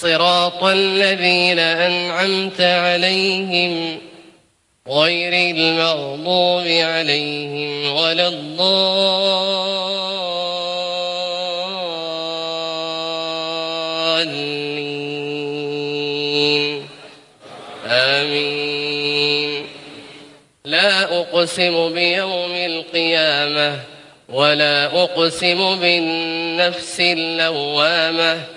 صراط الذين أنعمت عليهم غير المغضوب عليهم ولا الضالين. آمين. لا أقسم بيوم القيامة ولا أقسم بالنفس اللوامة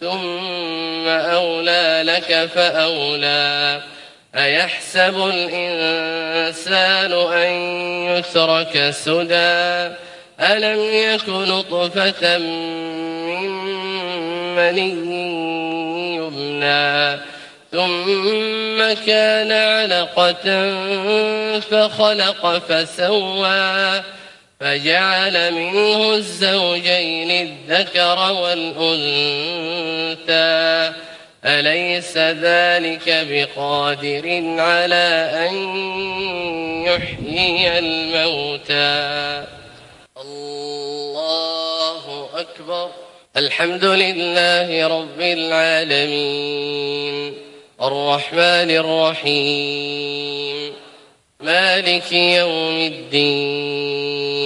ثم أولى لك فأولى. أيحسب الإنسان أن يترك سدى؟ ألم يك نطفة من مني يمنى؟ ثم كان علقة فخلق فسوى. فجعل منه الزوجين الذكر والأنثى. أليس ذلك بقادر على أن يحيي الموتى؟ الله أكبر. الحمد لله رب العالمين. الرحمن الرحيم. مالك يوم الدين.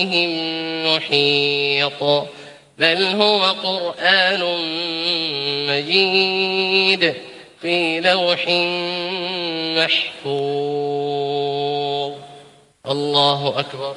ورائهم محيط. بل هو قرآن مجيد في لوح محفوظ. الله أكبر.